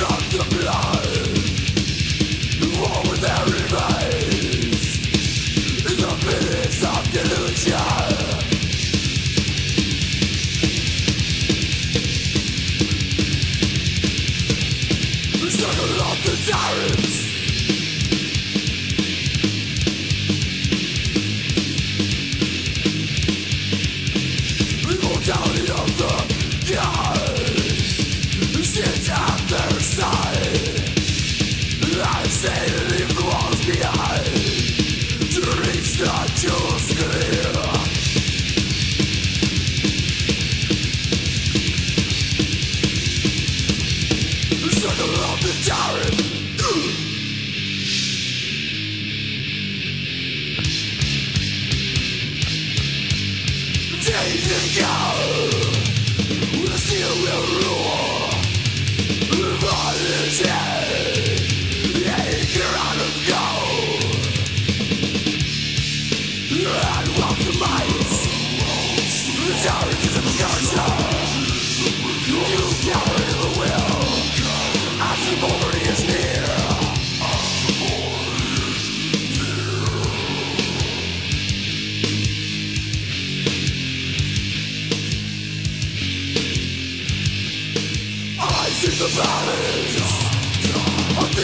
go